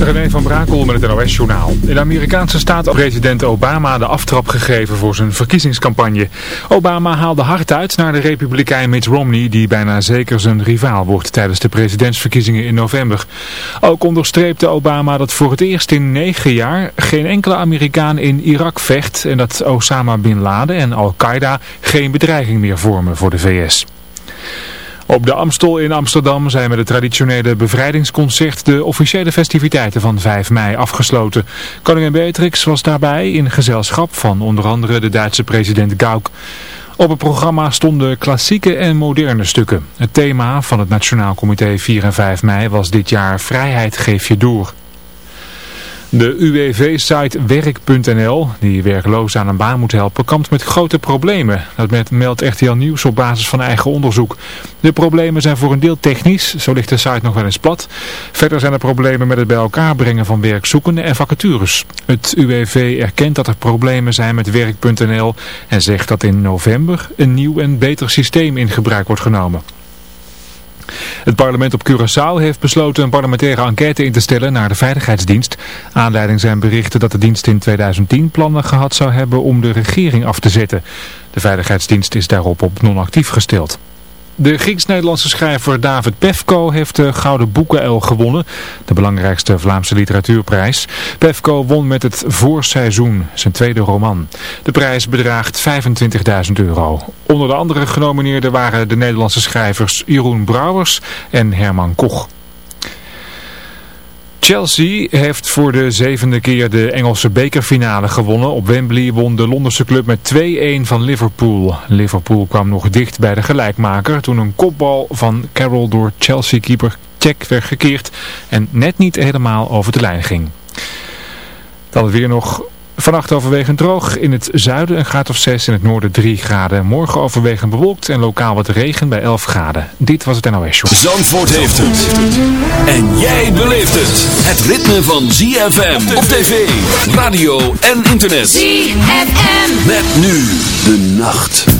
René van Brakel met het NOS-journaal. In de Amerikaanse staat had president Obama de aftrap gegeven voor zijn verkiezingscampagne. Obama haalde hard uit naar de republikein Mitt Romney, die bijna zeker zijn rivaal wordt tijdens de presidentsverkiezingen in november. Ook onderstreepte Obama dat voor het eerst in negen jaar geen enkele Amerikaan in Irak vecht en dat Osama Bin Laden en Al-Qaeda geen bedreiging meer vormen voor de VS. Op de Amstel in Amsterdam zijn met het traditionele bevrijdingsconcert de officiële festiviteiten van 5 mei afgesloten. Koningin Beatrix was daarbij in gezelschap van onder andere de Duitse president Gauck. Op het programma stonden klassieke en moderne stukken. Het thema van het Nationaal Comité 4 en 5 mei was dit jaar Vrijheid geef je door. De UWV-site werk.nl, die werklozen aan een baan moet helpen, kampt met grote problemen. Dat meldt RTL Nieuws op basis van eigen onderzoek. De problemen zijn voor een deel technisch, zo ligt de site nog wel eens plat. Verder zijn er problemen met het bij elkaar brengen van werkzoekenden en vacatures. Het UWV erkent dat er problemen zijn met werk.nl en zegt dat in november een nieuw en beter systeem in gebruik wordt genomen. Het parlement op Curaçao heeft besloten een parlementaire enquête in te stellen naar de Veiligheidsdienst. Aanleiding zijn berichten dat de dienst in 2010 plannen gehad zou hebben om de regering af te zetten. De Veiligheidsdienst is daarop op non-actief gesteld. De Grieks-Nederlandse schrijver David Pefko heeft de Gouden Boekenuil gewonnen, de belangrijkste Vlaamse literatuurprijs. Pefko won met het Voorseizoen, zijn tweede roman. De prijs bedraagt 25.000 euro. Onder de andere genomineerden waren de Nederlandse schrijvers Jeroen Brouwers en Herman Koch. Chelsea heeft voor de zevende keer de Engelse bekerfinale gewonnen. Op Wembley won de Londense club met 2-1 van Liverpool. Liverpool kwam nog dicht bij de gelijkmaker toen een kopbal van Carroll door Chelsea-keeper Check werd gekeerd en net niet helemaal over de lijn ging. Dan weer nog Vannacht overwegend droog. In het zuiden een graad of 6, in het noorden 3 graden. Morgen overwegend bewolkt en lokaal wat regen bij 11 graden. Dit was het NOS Show. Zandvoort heeft het. En jij beleeft het. Het ritme van ZFM op tv, radio en internet. ZFM. Met nu de nacht.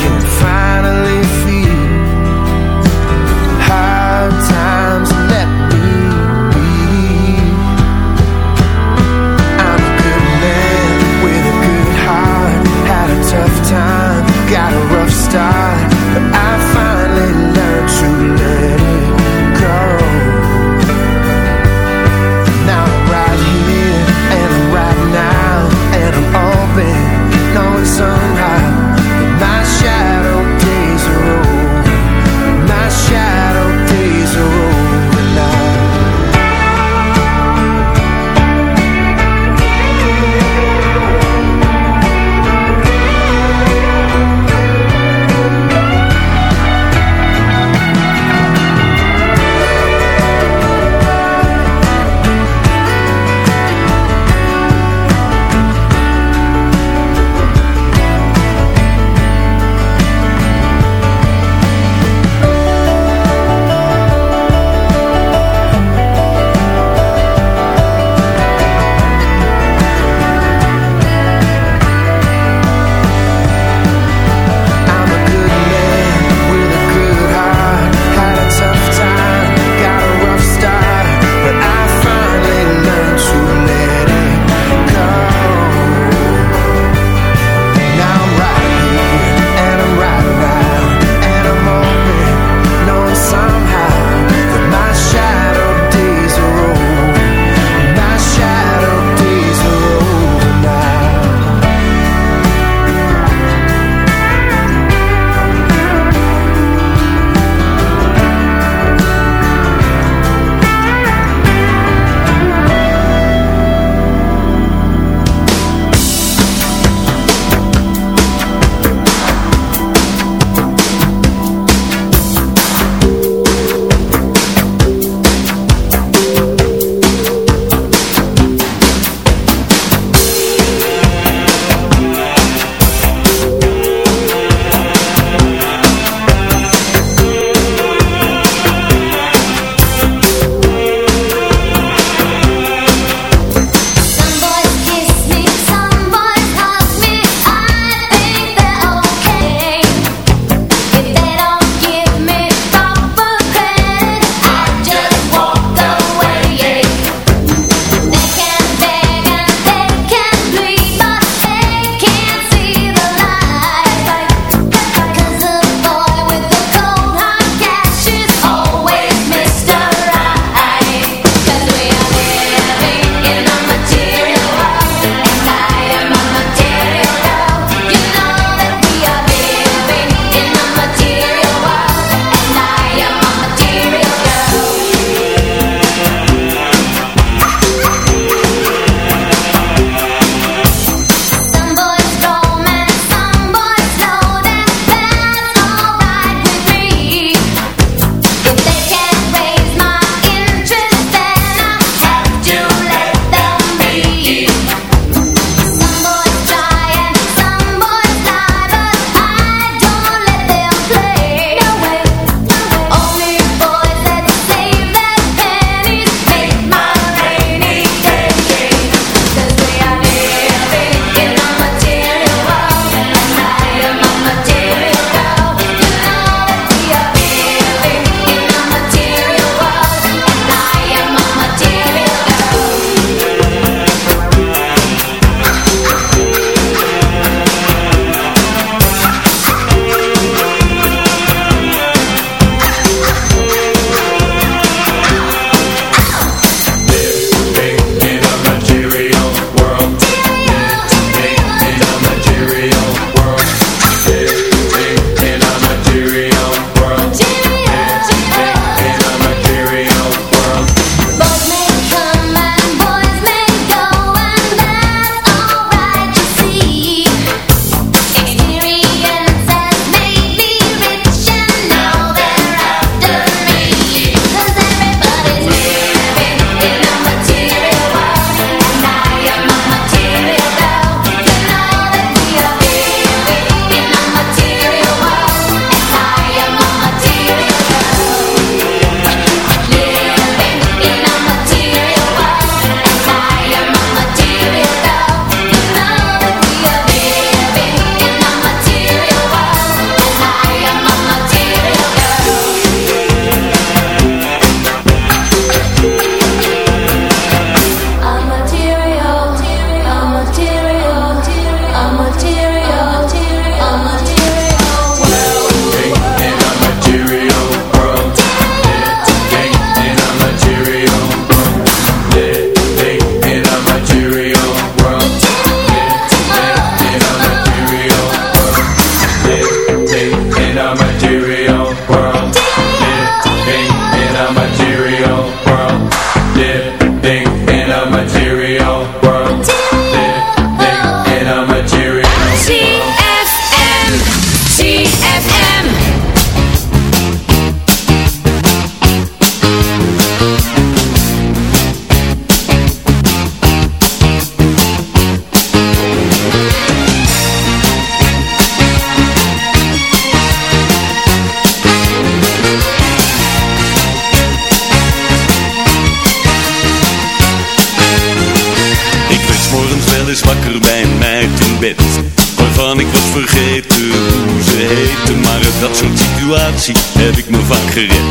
van gerend.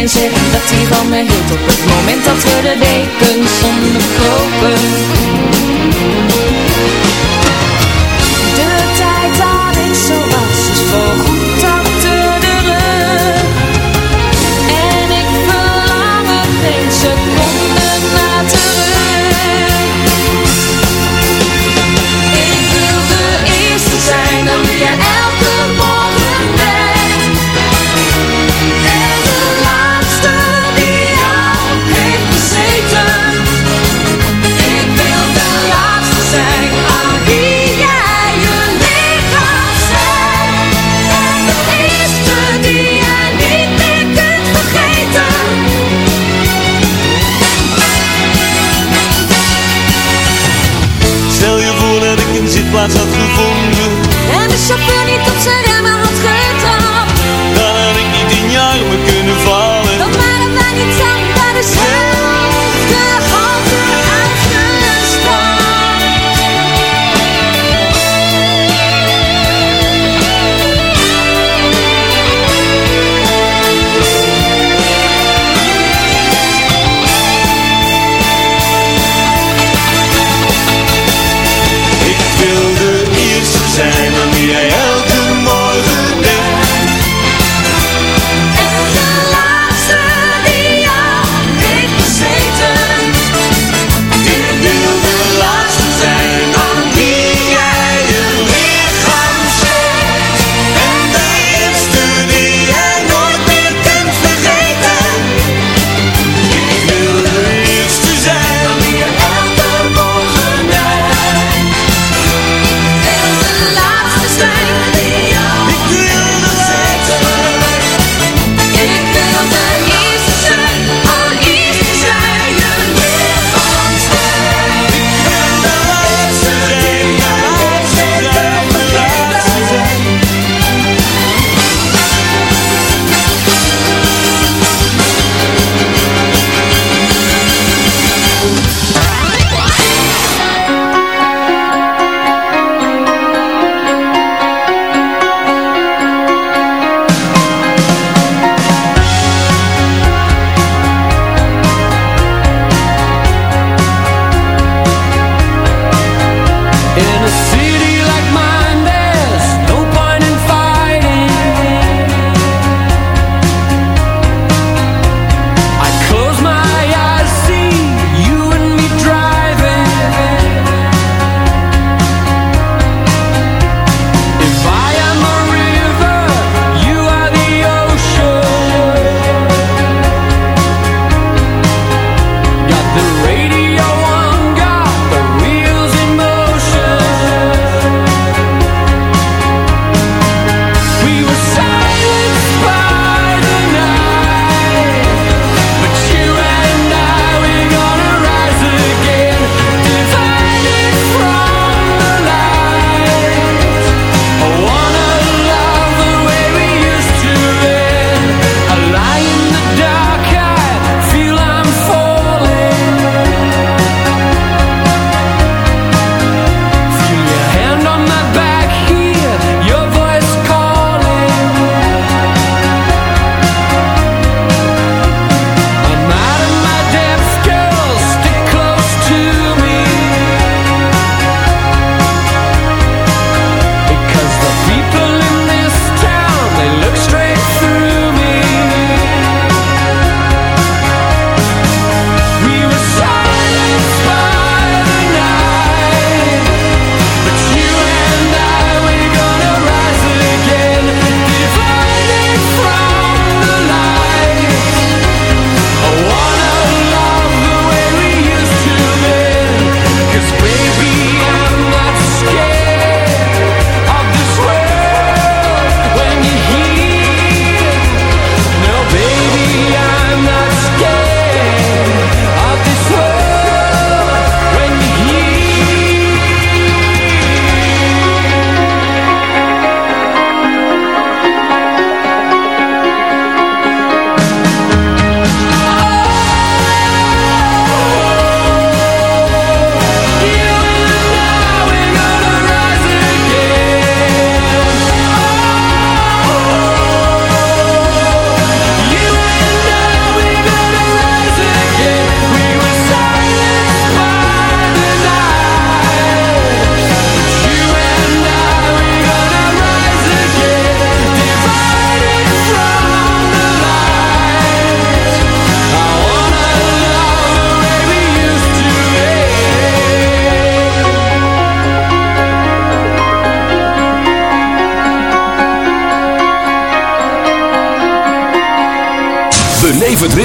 en zeggen dat hij van me hield Op het moment dat we de dekens onderkopen plaats had gevonden. En de.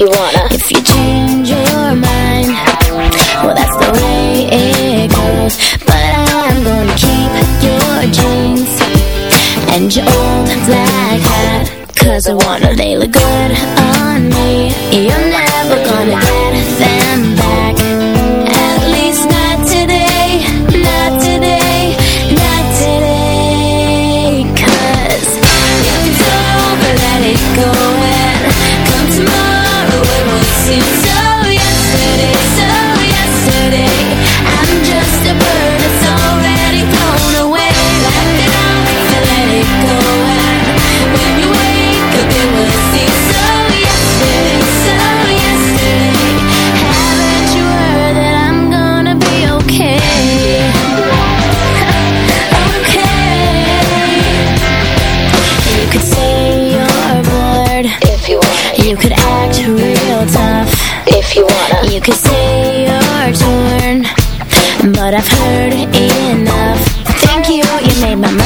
you want.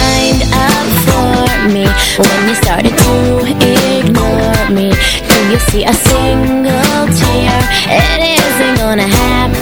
lined up for me When you started to ignore me Do you see a single tear? It isn't gonna happen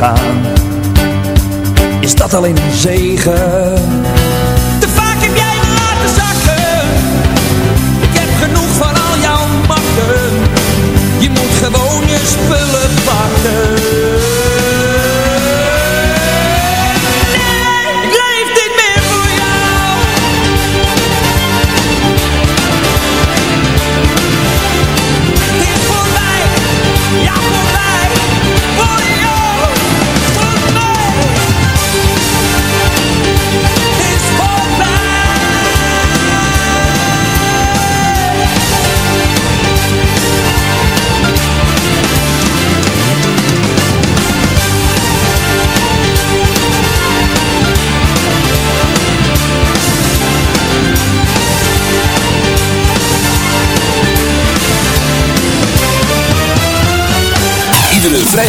gaan, is dat alleen een zegen.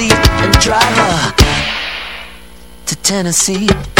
Tennessee and drive her to Tennessee.